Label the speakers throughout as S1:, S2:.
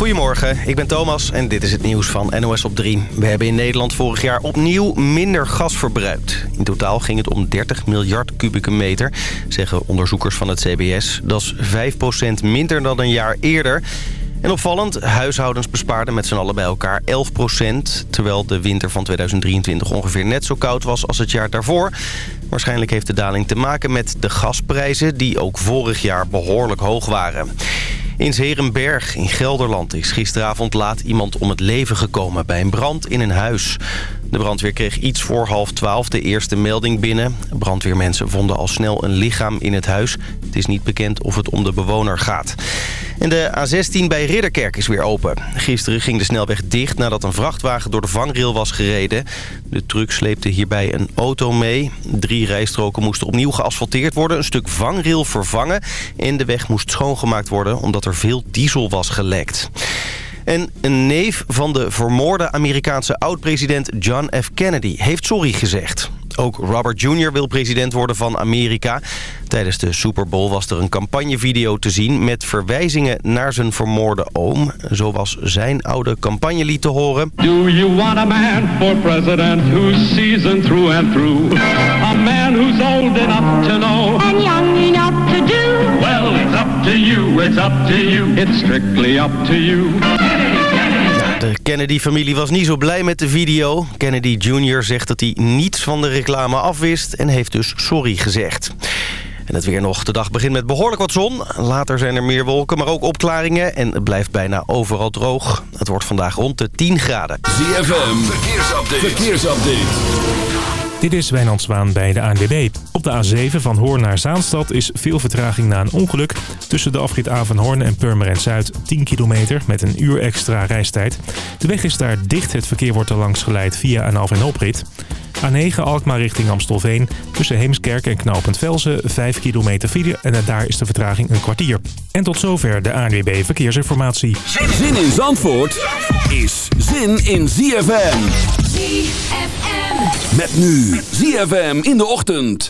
S1: Goedemorgen, ik ben Thomas en dit is het nieuws van NOS op 3. We hebben in Nederland vorig jaar opnieuw minder gas verbruikt. In totaal ging het om 30 miljard kubieke meter, zeggen onderzoekers van het CBS. Dat is 5% minder dan een jaar eerder. En opvallend, huishoudens bespaarden met z'n allen bij elkaar 11% terwijl de winter van 2023 ongeveer net zo koud was als het jaar daarvoor. Waarschijnlijk heeft de daling te maken met de gasprijzen... die ook vorig jaar behoorlijk hoog waren. In Zerenberg in Gelderland is gisteravond laat iemand om het leven gekomen... bij een brand in een huis. De brandweer kreeg iets voor half twaalf de eerste melding binnen. Brandweermensen vonden al snel een lichaam in het huis. Het is niet bekend of het om de bewoner gaat. En de A16 bij Ridderkerk is weer open. Gisteren ging de snelweg dicht nadat een vrachtwagen door de vangrail was gereden. De truck sleepte hierbij een auto mee. Drie rijstroken moesten opnieuw geasfalteerd worden, een stuk vangrail vervangen... en de weg moest schoongemaakt worden omdat er veel diesel was gelekt. En een neef van de vermoorde Amerikaanse oud-president John F. Kennedy heeft sorry gezegd. Ook Robert Jr. wil president worden van Amerika. Tijdens de Super Bowl was er een campagnevideo te zien... met verwijzingen naar zijn vermoorde oom. Zo was zijn oude campagnelied te horen.
S2: Do you want a man for president who's seasoned through and through? A man who's old enough to know
S3: and young enough to do.
S2: To you, it's up to you, it's strictly up to you.
S1: De Kennedy-familie was niet zo blij met de video. Kennedy Jr. zegt dat hij niets van de reclame afwist en heeft dus sorry gezegd. En het weer nog. De dag begint met behoorlijk wat zon. Later zijn er meer wolken, maar ook opklaringen. En het blijft bijna overal droog. Het wordt vandaag rond de 10 graden.
S4: ZFM, verkeersupdate. verkeersupdate.
S5: Dit is Wijnand Zwaan bij de ANWB. Op de A7 van Hoorn naar Zaanstad is veel vertraging na een ongeluk. Tussen de afrit Avanhoorn en Purmerend Zuid 10 kilometer met een uur extra reistijd. De weg is daar dicht. Het verkeer wordt er langs geleid via een af- en oprit. A9 Alkmaar richting Amstelveen. Tussen Heemskerk en Knoopend Velzen 5 kilometer file en daar is de vertraging een kwartier. En tot zover de ANWB Verkeersinformatie.
S4: Zin in Zandvoort is zin in ZFM.
S3: ZFM.
S4: Met nu ZFM in de ochtend.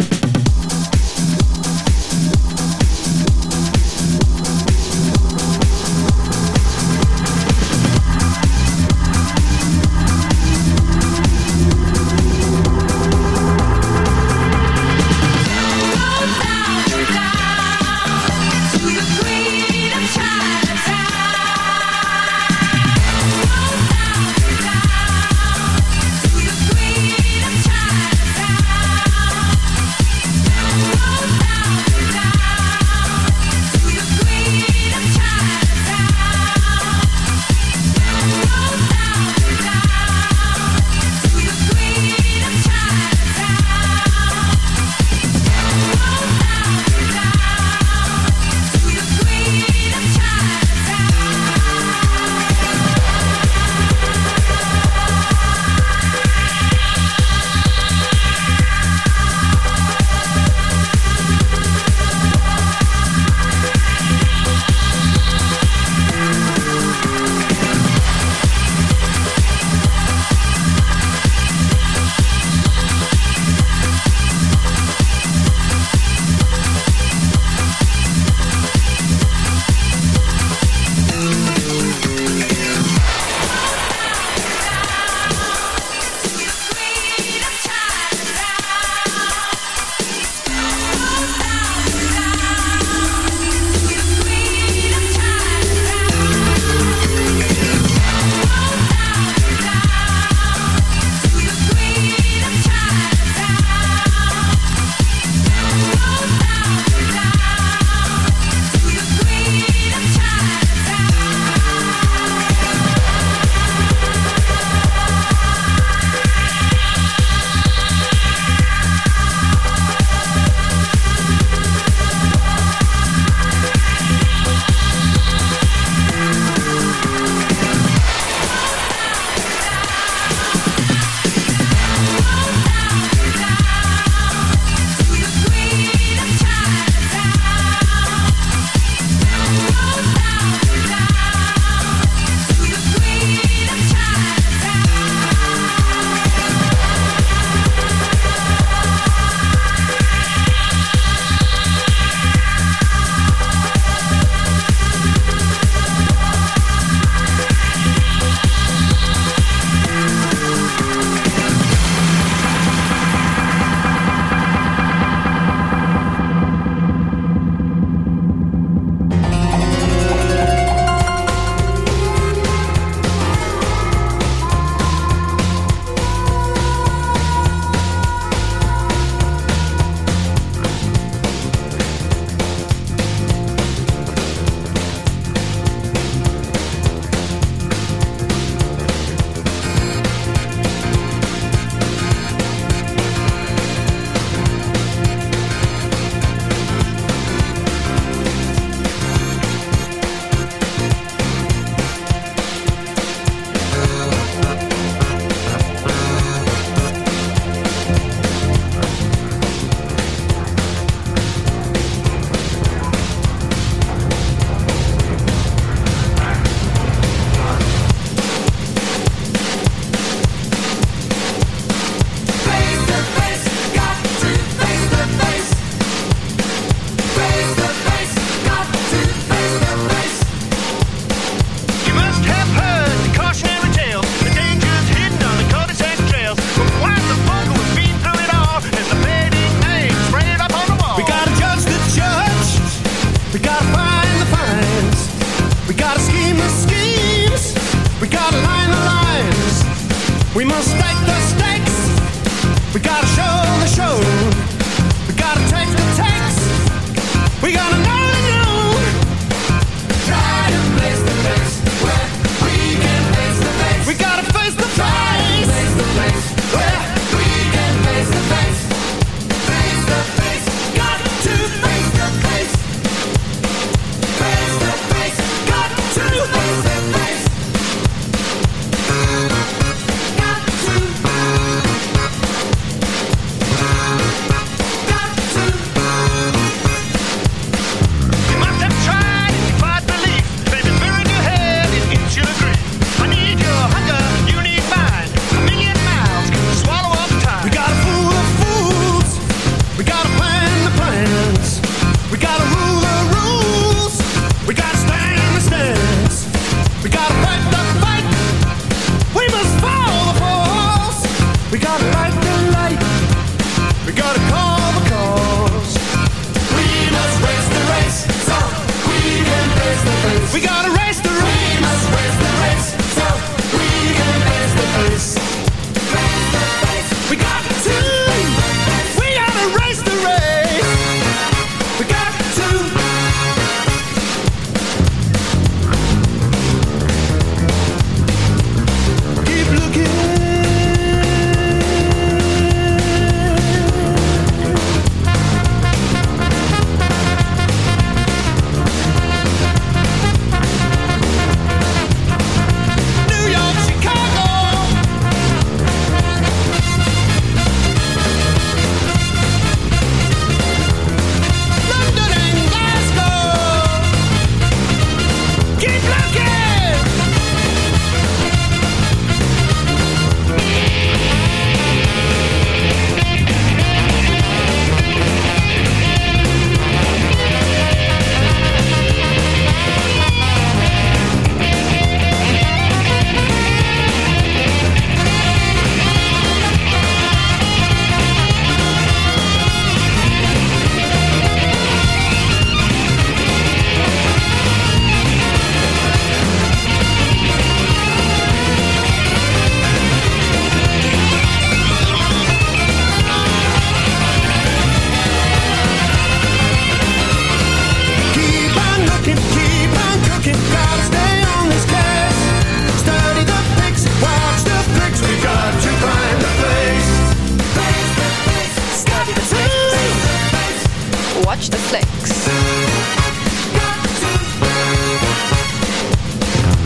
S6: Netflix.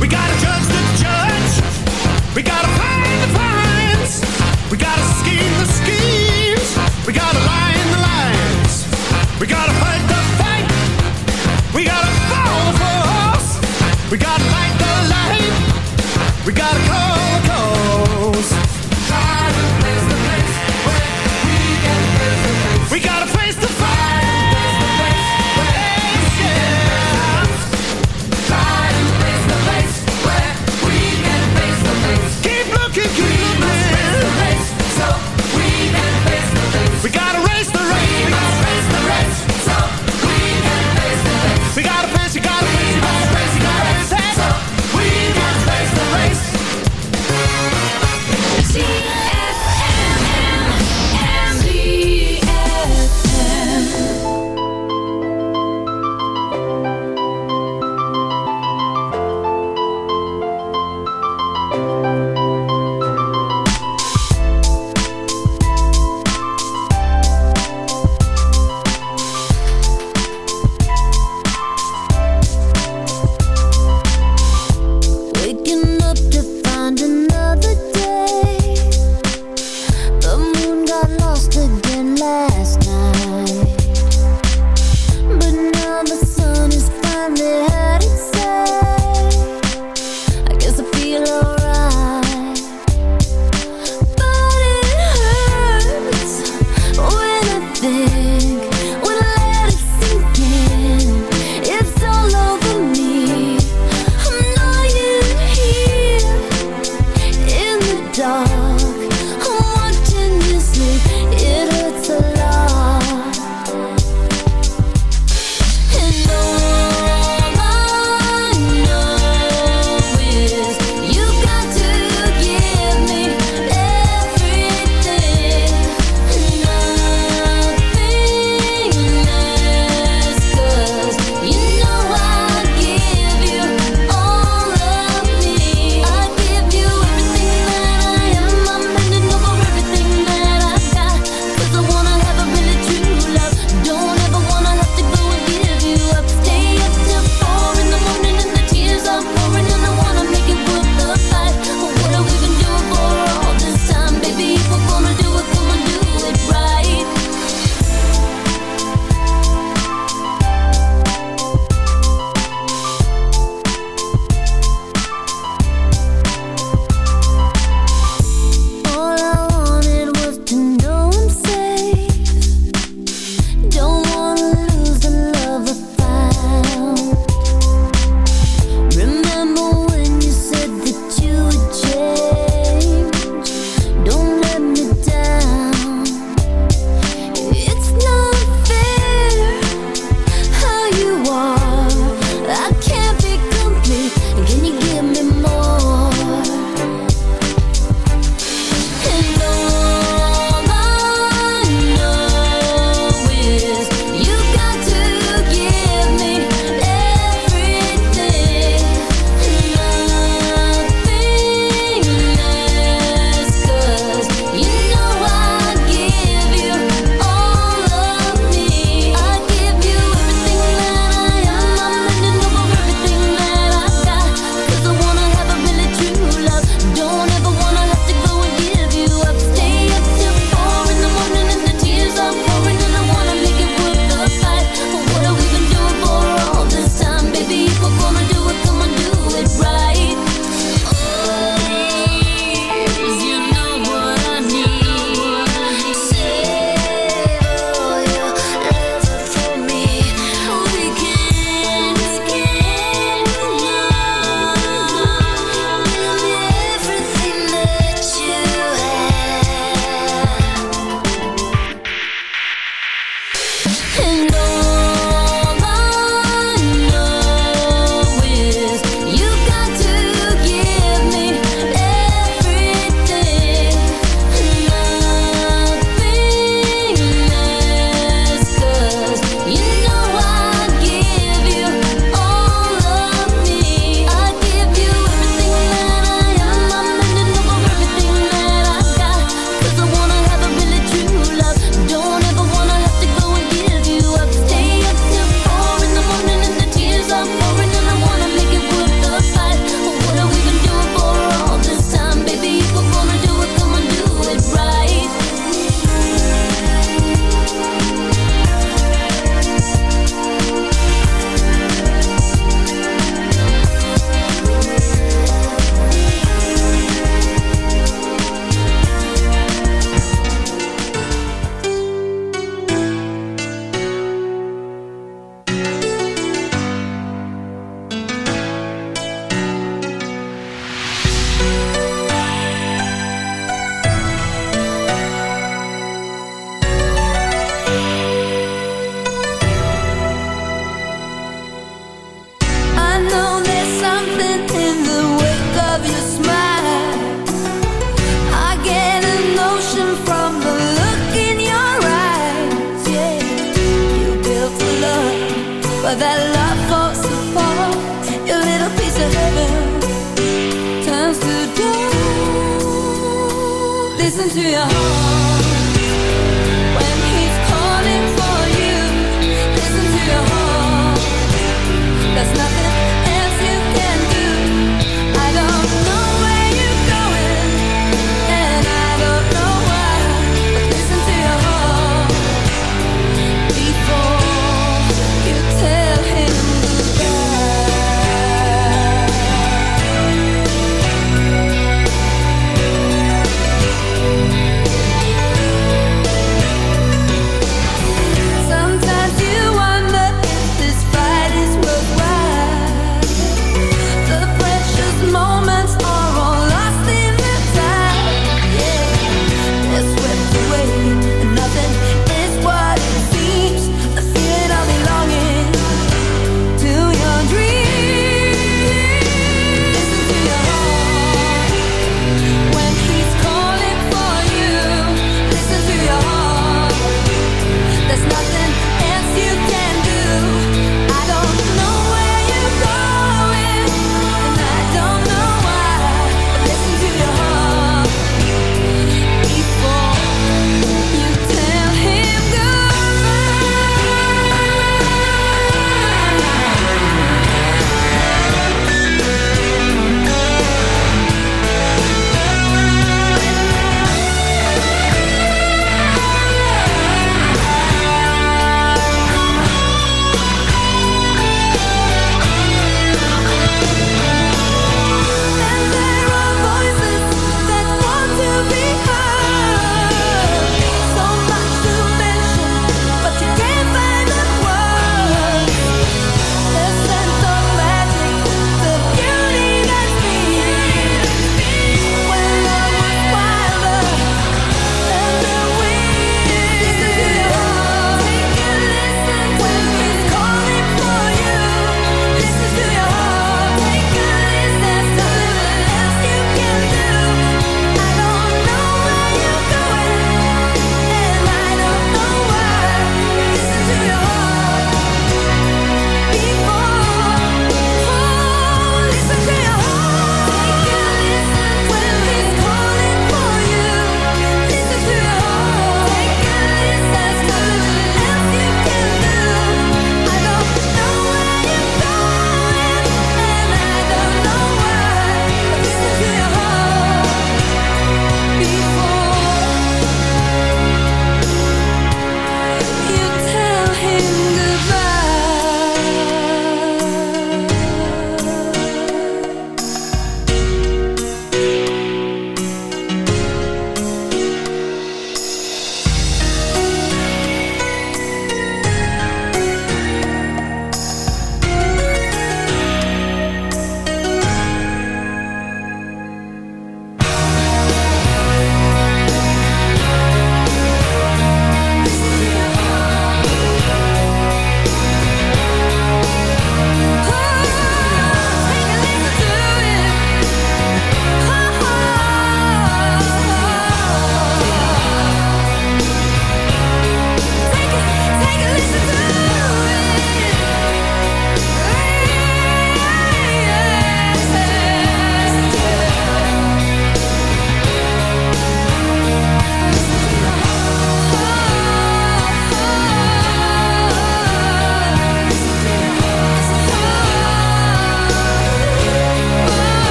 S6: We gotta judge the judge. We gotta find the fines. We gotta scheme the schemes. We gotta lie in the lines. We gotta fight the fight. We gotta follow the force. We gotta light the light. We gotta call.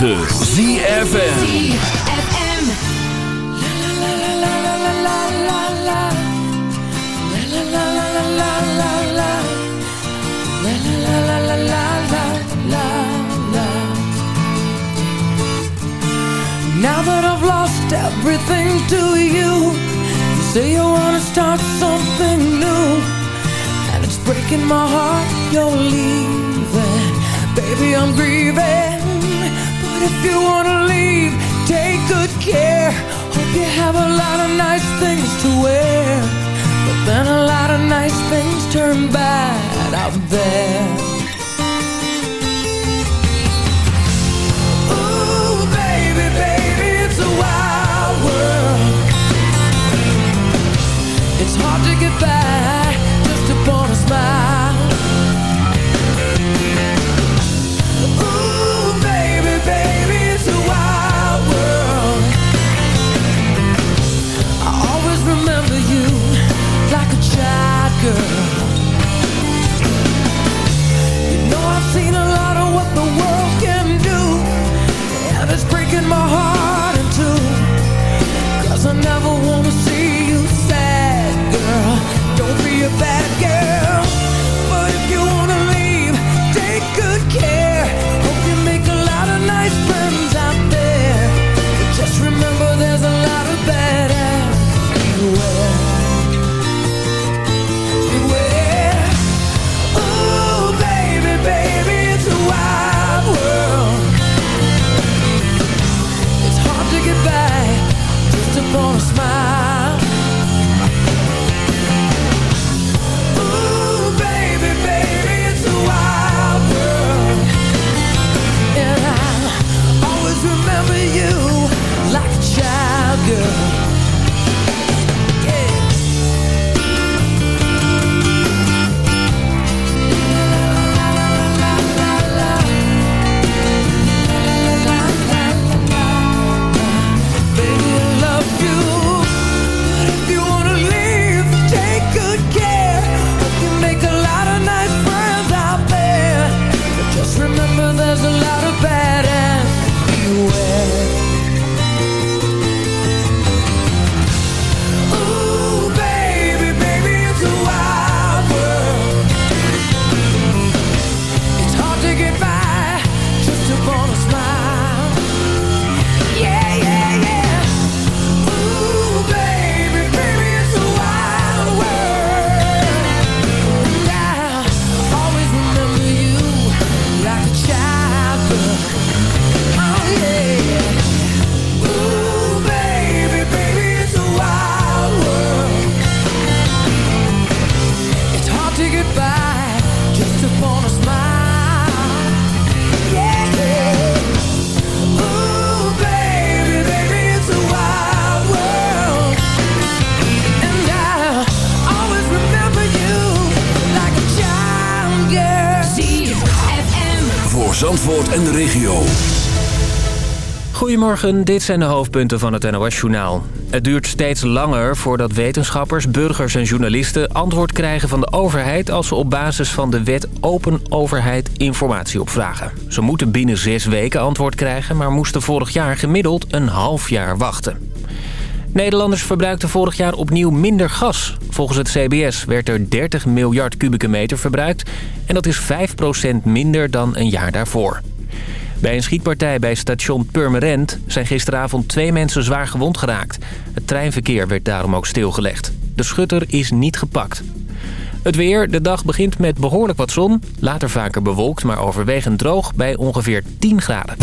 S4: 9. En de regio.
S7: Goedemorgen, dit zijn de hoofdpunten van het NOS-journaal. Het duurt steeds langer voordat wetenschappers, burgers en journalisten... antwoord krijgen van de overheid als ze op basis van de wet Open Overheid informatie opvragen. Ze moeten binnen zes weken antwoord krijgen... maar moesten vorig jaar gemiddeld een half jaar wachten. Nederlanders verbruikten vorig jaar opnieuw minder gas. Volgens het CBS werd er 30 miljard kubieke meter verbruikt... en dat is 5% minder dan een jaar daarvoor. Bij een schietpartij bij station Purmerend zijn gisteravond twee mensen zwaar gewond geraakt. Het treinverkeer werd daarom ook stilgelegd. De schutter is niet gepakt. Het weer, de dag begint met behoorlijk wat zon. Later vaker bewolkt, maar overwegend droog bij ongeveer 10 graden.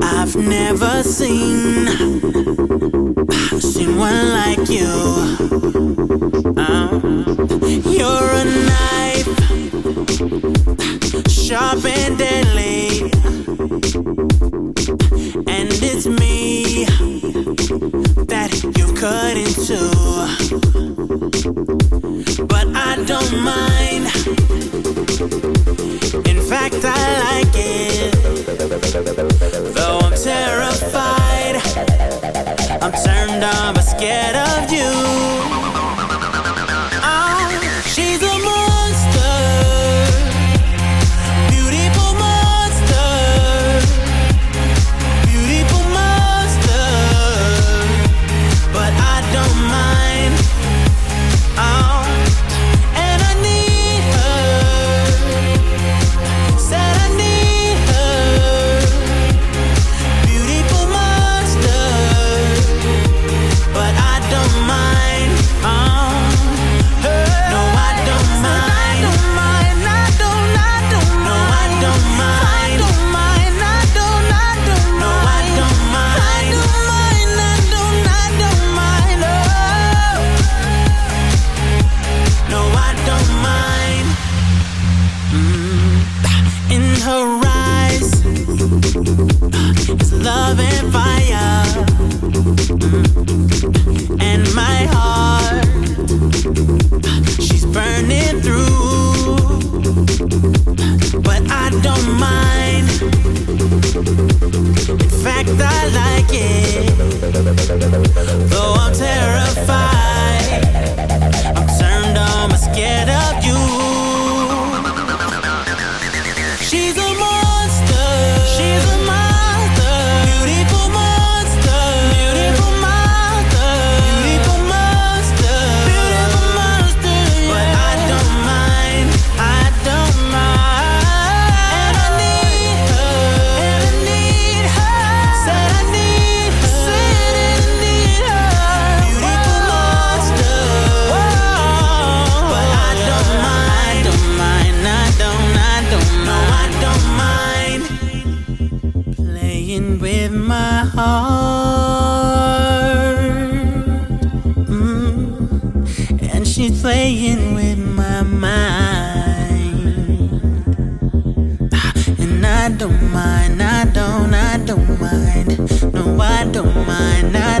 S8: I've never seen seen one like you. Uh, you're a knife, sharp and deadly, and it's me that you cut into but I don't mind. In fact, I like it. Though I'm terrified, I'm turned on but scared of you. playing with my mind. And I don't mind, I don't, I don't mind. No, I don't mind, I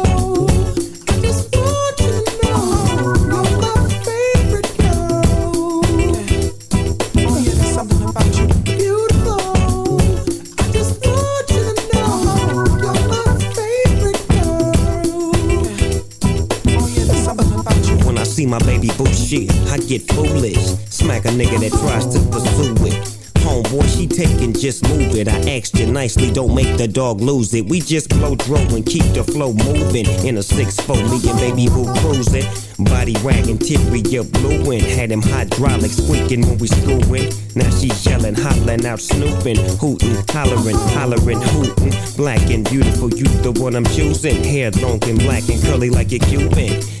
S9: nigga that tries to pursue it. Homeboy, she taking, just move it. I asked you nicely, don't make the dog lose it. We just blow dro and keep the flow moving. In a 6-4, me and baby boo cruising. Body wagging, teary, you blueing. Had them hydraulics squeaking when we screwing. Now she yelling, hollering out, snooping, hooting, hollering, hollering, hooting. Black and beautiful, you the one I'm choosing. Hair long and black and curly like a Cuban.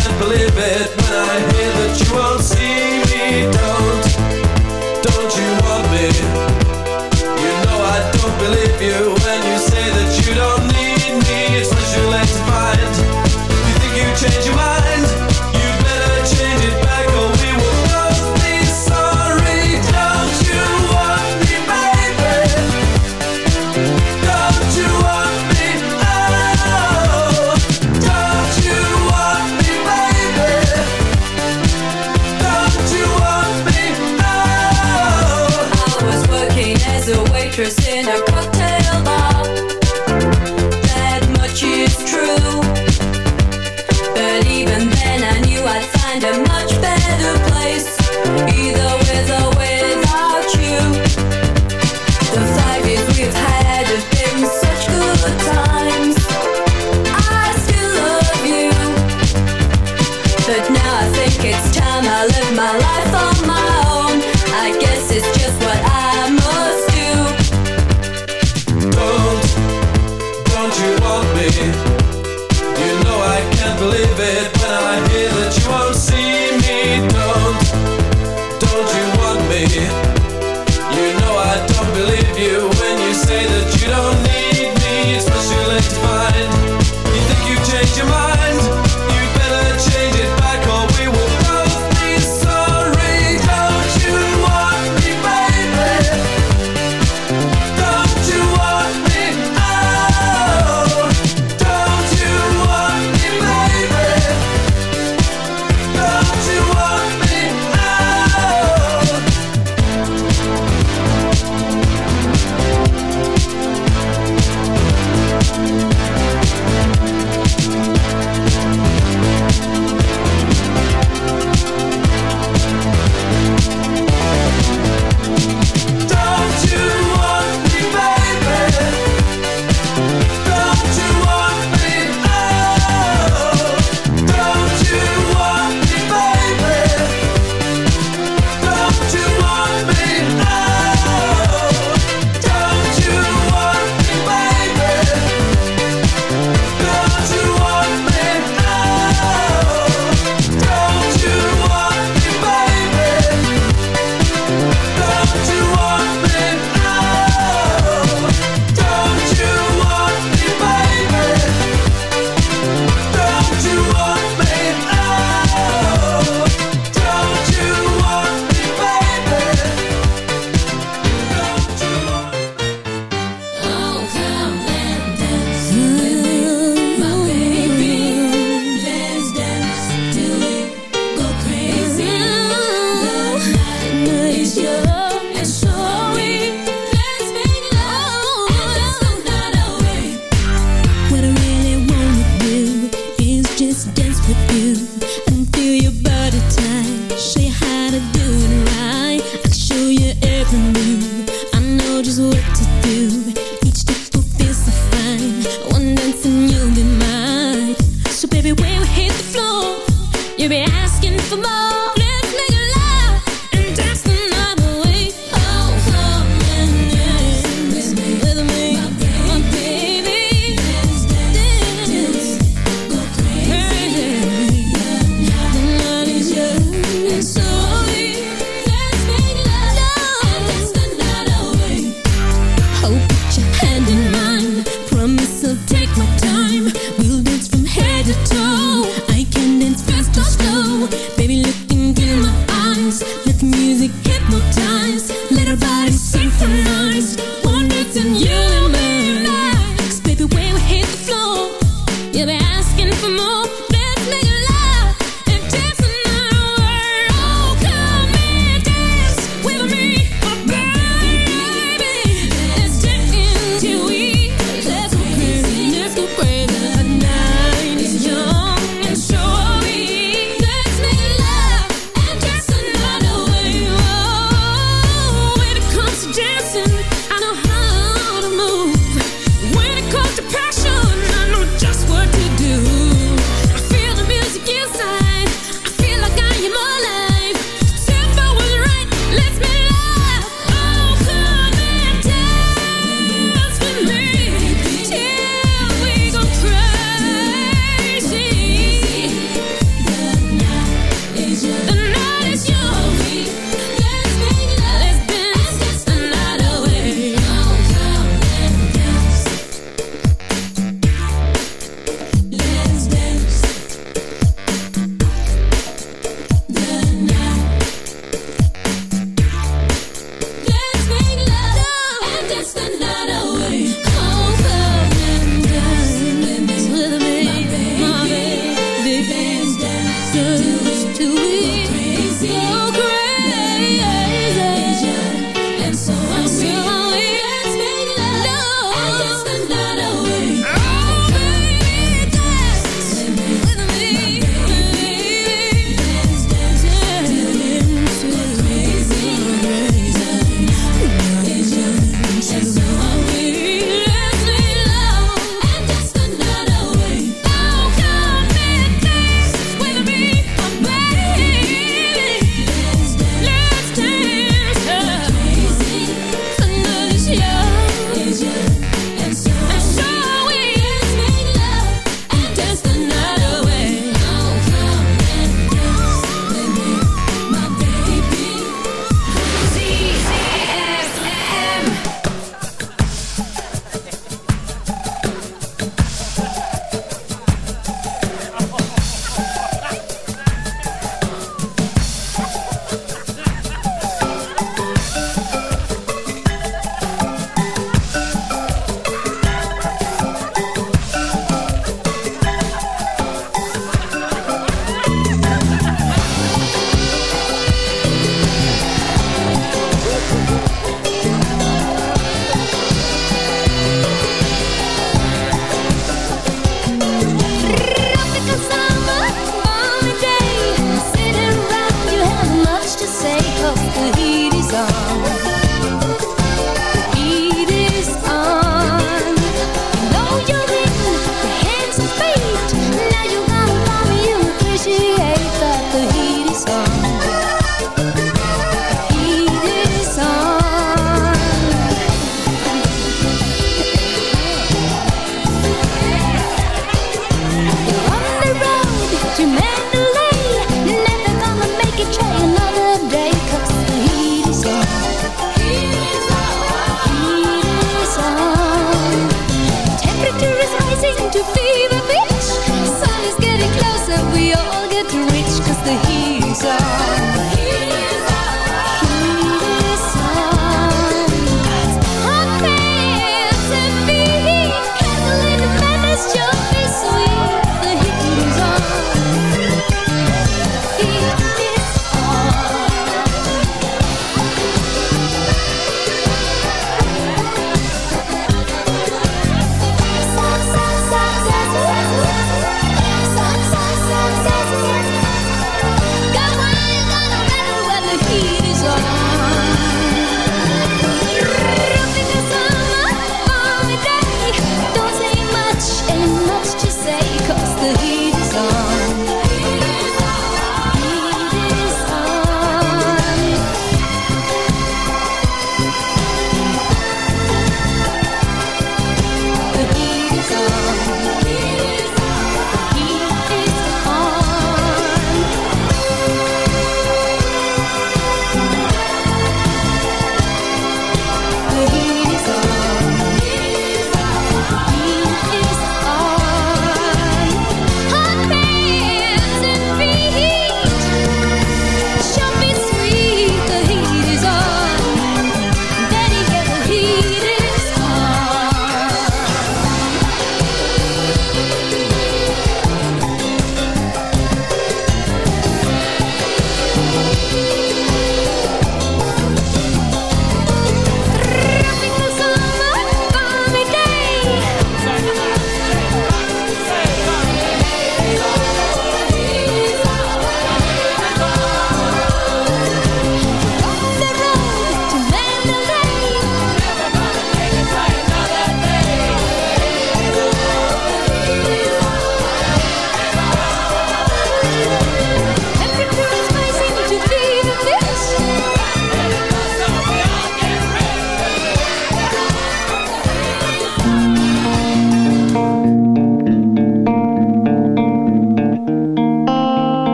S6: Can't believe it When I hear